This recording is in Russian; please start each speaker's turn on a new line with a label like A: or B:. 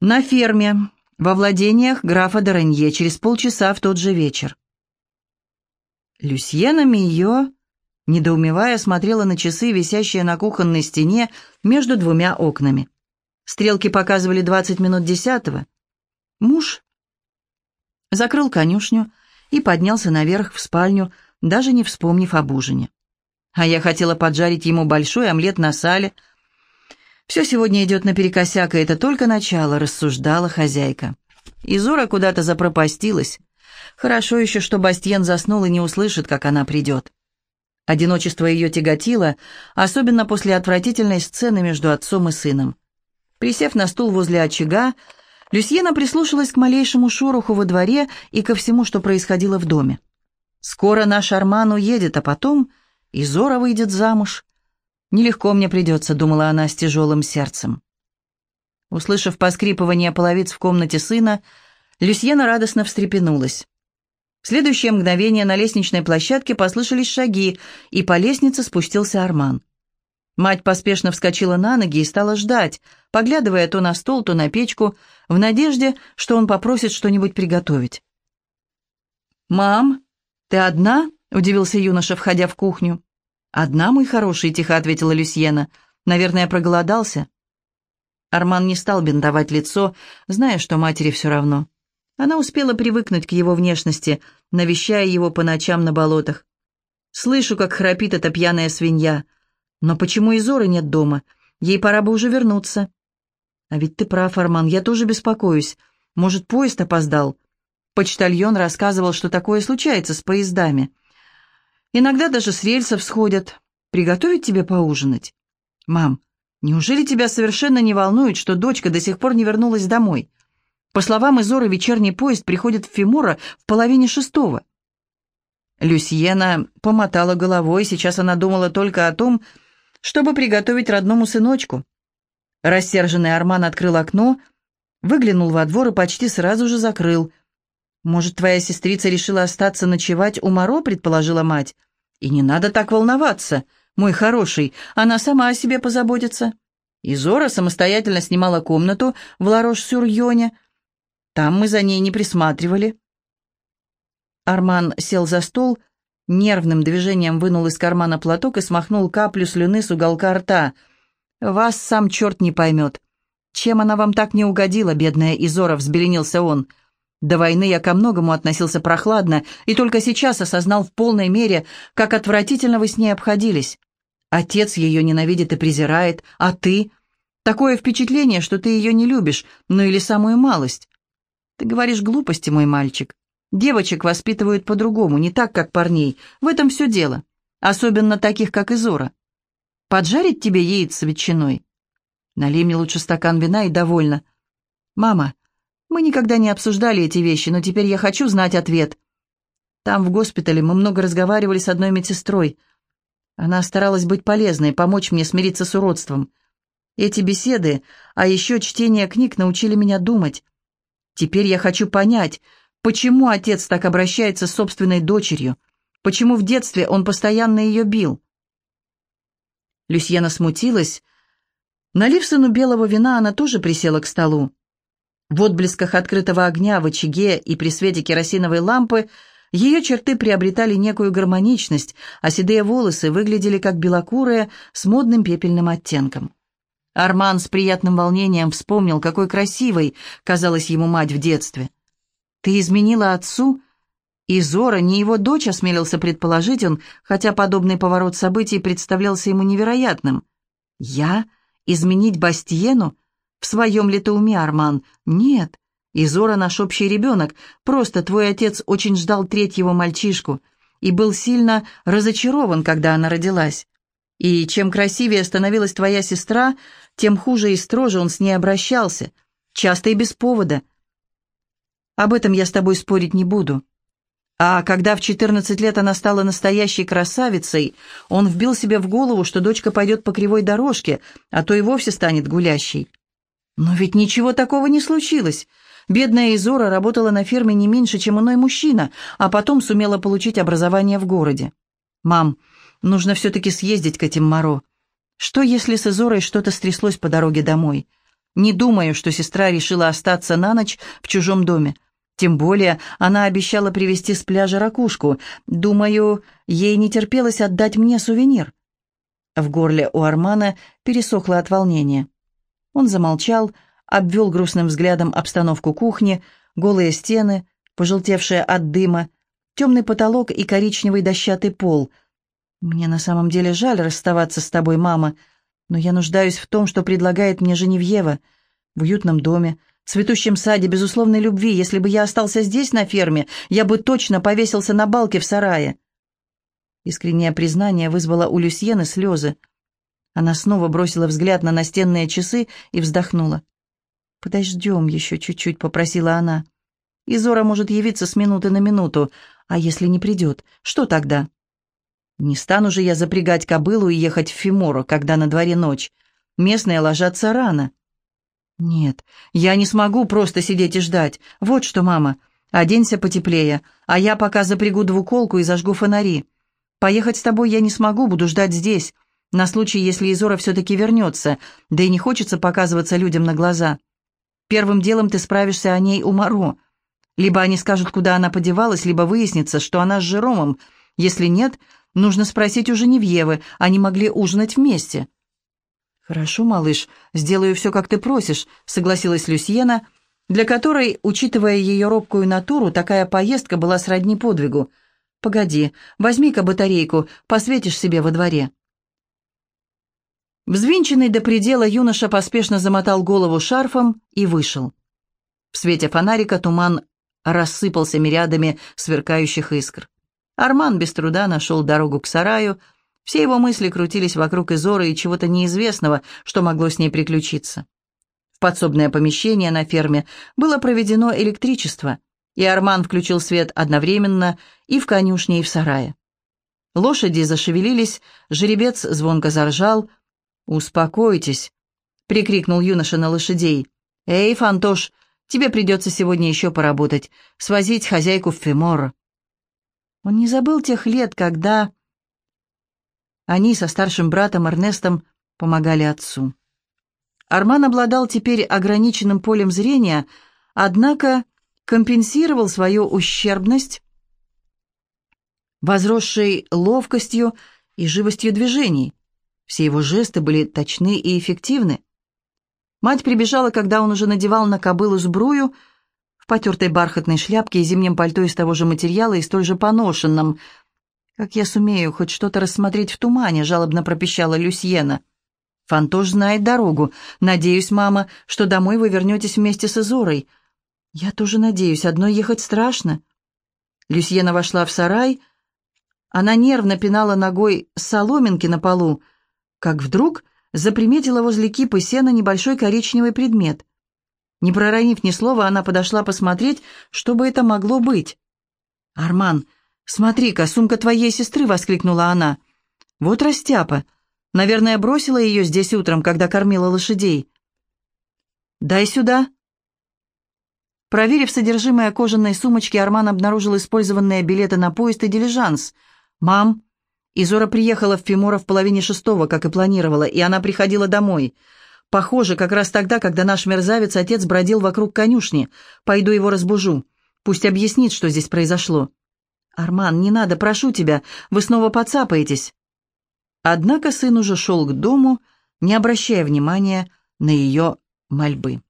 A: На ферме, во владениях графа Доранье, через полчаса в тот же вечер. Люсьена Мийо, недоумевая, смотрела на часы, висящие на кухонной стене между двумя окнами. Стрелки показывали двадцать минут десятого. Муж закрыл конюшню и поднялся наверх в спальню, даже не вспомнив об ужине. А я хотела поджарить ему большой омлет на сале. «Все сегодня идет наперекосяк, и это только начало», — рассуждала хозяйка. Изора куда-то запропастилась. Хорошо еще, что Бастьен заснул и не услышит, как она придет. Одиночество ее тяготило, особенно после отвратительной сцены между отцом и сыном. Присев на стул возле очага, Люсьена прислушалась к малейшему шороху во дворе и ко всему, что происходило в доме. «Скоро наш Арман уедет, а потом и Зора выйдет замуж. Нелегко мне придется», — думала она с тяжелым сердцем. Услышав поскрипывание половиц в комнате сына, Люсьена радостно встрепенулась. В следующее мгновение на лестничной площадке послышались шаги, и по лестнице спустился Арман. Мать поспешно вскочила на ноги и стала ждать, поглядывая то на стол, то на печку, в надежде, что он попросит что-нибудь приготовить. «Мам, ты одна?» — удивился юноша, входя в кухню. «Одна, мой хороший», — тихо ответила Люсьена. «Наверное, проголодался». Арман не стал бинтовать лицо, зная, что матери все равно. Она успела привыкнуть к его внешности, навещая его по ночам на болотах. Слышу, как храпит эта пьяная свинья. Но почему и Зоры нет дома? Ей пора бы уже вернуться. А ведь ты прав, Арман, я тоже беспокоюсь. Может, поезд опоздал? Почтальон рассказывал, что такое случается с поездами. Иногда даже с рельсов сходят. Приготовить тебе поужинать? Мам, неужели тебя совершенно не волнует, что дочка до сих пор не вернулась домой? По словам Изоры, вечерний поезд приходит в Фимора в половине шестого. Люсьена помотала головой, сейчас она думала только о том, чтобы приготовить родному сыночку. Рассерженный Арман открыл окно, выглянул во двор и почти сразу же закрыл. «Может, твоя сестрица решила остаться ночевать у Моро?» — предположила мать. И не надо так волноваться, мой хороший, она сама о себе позаботится. Изора самостоятельно снимала комнату в Ларош-Сюрьоне. Там мы за ней не присматривали. Арман сел за стол, нервным движением вынул из кармана платок и смахнул каплю слюны с уголка рта. «Вас сам черт не поймет. Чем она вам так не угодила, бедная Изора?» — взбеленился он. — до войны я ко многому относился прохладно и только сейчас осознал в полной мере, как отвратительно вы с ней обходились. Отец ее ненавидит и презирает, а ты? Такое впечатление, что ты ее не любишь, ну или самую малость. Ты говоришь глупости, мой мальчик. Девочек воспитывают по-другому, не так, как парней. В этом все дело. Особенно таких, как Изора. Поджарить тебе яиц с ветчиной? Налей мне лучше стакан вина и довольно. Мама, мы никогда не обсуждали эти вещи, но теперь я хочу знать ответ. Там, в госпитале, мы много разговаривали с одной медсестрой. Она старалась быть полезной, помочь мне смириться с уродством. Эти беседы, а еще чтение книг научили меня думать. Теперь я хочу понять, почему отец так обращается с собственной дочерью, почему в детстве он постоянно ее бил. Люсьена смутилась. Налив сыну белого вина, она тоже присела к столу. В отблесках открытого огня в очаге и при свете керосиновой лампы ее черты приобретали некую гармоничность, а седые волосы выглядели как белокурые с модным пепельным оттенком. Арман с приятным волнением вспомнил, какой красивой казалась ему мать в детстве. «Ты изменила отцу?» И Зора, не его дочь, осмелился предположить он, хотя подобный поворот событий представлялся ему невероятным. «Я? Изменить Бастиену? В своем ли ты уме, Арман? Нет. Изора наш общий ребенок. Просто твой отец очень ждал третьего мальчишку и был сильно разочарован, когда она родилась. И чем красивее становилась твоя сестра, тем хуже и строже он с ней обращался, часто и без повода. Об этом я с тобой спорить не буду. А когда в 14 лет она стала настоящей красавицей, он вбил себе в голову, что дочка пойдет по кривой дорожке, а то и вовсе станет гулящей. Но ведь ничего такого не случилось. Бедная Изора работала на ферме не меньше, чем иной мужчина, а потом сумела получить образование в городе. «Мам, нужно все-таки съездить к этим Моро. Что, если с Изорой что-то стряслось по дороге домой? Не думаю, что сестра решила остаться на ночь в чужом доме. Тем более она обещала привезти с пляжа ракушку. Думаю, ей не терпелось отдать мне сувенир. В горле у Армана пересохло от волнения. Он замолчал, обвел грустным взглядом обстановку кухни, голые стены, пожелтевшие от дыма, темный потолок и коричневый дощатый пол. «Мне на самом деле жаль расставаться с тобой, мама, но я нуждаюсь в том, что предлагает мне Женевьева, в уютном доме, цветущем саде, безусловной любви. Если бы я остался здесь, на ферме, я бы точно повесился на балке в сарае». Искреннее признание вызвало у Люсьены слезы. Она снова бросила взгляд на настенные часы и вздохнула. «Подождем еще чуть-чуть», — попросила она. «Изора может явиться с минуты на минуту, а если не придет, что тогда?» «Не стану же я запрягать кобылу и ехать в Фимору, когда на дворе ночь. Местные ложатся рано». «Нет, я не смогу просто сидеть и ждать. Вот что, мама, оденься потеплее, а я пока запрягу двуколку и зажгу фонари. Поехать с тобой я не смогу, буду ждать здесь, на случай, если Изора все-таки вернется, да и не хочется показываться людям на глаза. Первым делом ты справишься о ней у Моро. Либо они скажут, куда она подевалась, либо выяснится, что она с Жеромом. Если нет, нужно спросить у Женевьевы, они могли ужинать вместе». «Хорошо, малыш, сделаю все, как ты просишь», — согласилась Люсьена, для которой, учитывая ее робкую натуру, такая поездка была сродни подвигу. «Погоди, возьми-ка батарейку, посветишь себе во дворе». Взвинченный до предела юноша поспешно замотал голову шарфом и вышел. В свете фонарика туман рассыпался мириадами сверкающих искр. Арман без труда нашел дорогу к сараю, все его мысли крутились вокруг Изоры и чего-то неизвестного, что могло с ней приключиться. В подсобное помещение на ферме было проведено электричество, и Арман включил свет одновременно и в конюшне, и в сарае. Лошади зашевелились, жеребец звонко заржал, «Успокойтесь», — прикрикнул юноша на лошадей. «Эй, Фантош, тебе придется сегодня еще поработать, свозить хозяйку в Фемор». Он не забыл тех лет, когда они со старшим братом Эрнестом помогали отцу. Арман обладал теперь ограниченным полем зрения, однако компенсировал свою ущербность возросшей ловкостью и живостью движений. Все его жесты были точны и эффективны. Мать прибежала, когда он уже надевал на кобылу сбрую, в потертой бархатной шляпке и зимнем пальто из того же материала и столь же поношенном. «Как я сумею хоть что-то рассмотреть в тумане?» — жалобно пропищала Люсьена. «Фантош знает дорогу. Надеюсь, мама, что домой вы вернетесь вместе с Изорой». «Я тоже надеюсь. Одной ехать страшно». Люсьена вошла в сарай. Она нервно пинала ногой соломинки на полу, — как вдруг заприметила возле кипы сена небольшой коричневый предмет. Не проронив ни слова, она подошла посмотреть, что бы это могло быть. «Арман, смотри-ка, сумка твоей сестры!» — воскликнула она. «Вот растяпа. Наверное, бросила ее здесь утром, когда кормила лошадей». «Дай сюда». Проверив содержимое кожаной сумочки, Арман обнаружил использованные билеты на поезд и дилижанс. «Мам, Изора приехала в Фимора в половине шестого, как и планировала, и она приходила домой. Похоже, как раз тогда, когда наш мерзавец отец бродил вокруг конюшни. Пойду его разбужу. Пусть объяснит, что здесь произошло. «Арман, не надо, прошу тебя, вы снова подцапаетесь». Однако сын уже шел к дому, не обращая внимания на ее мольбы.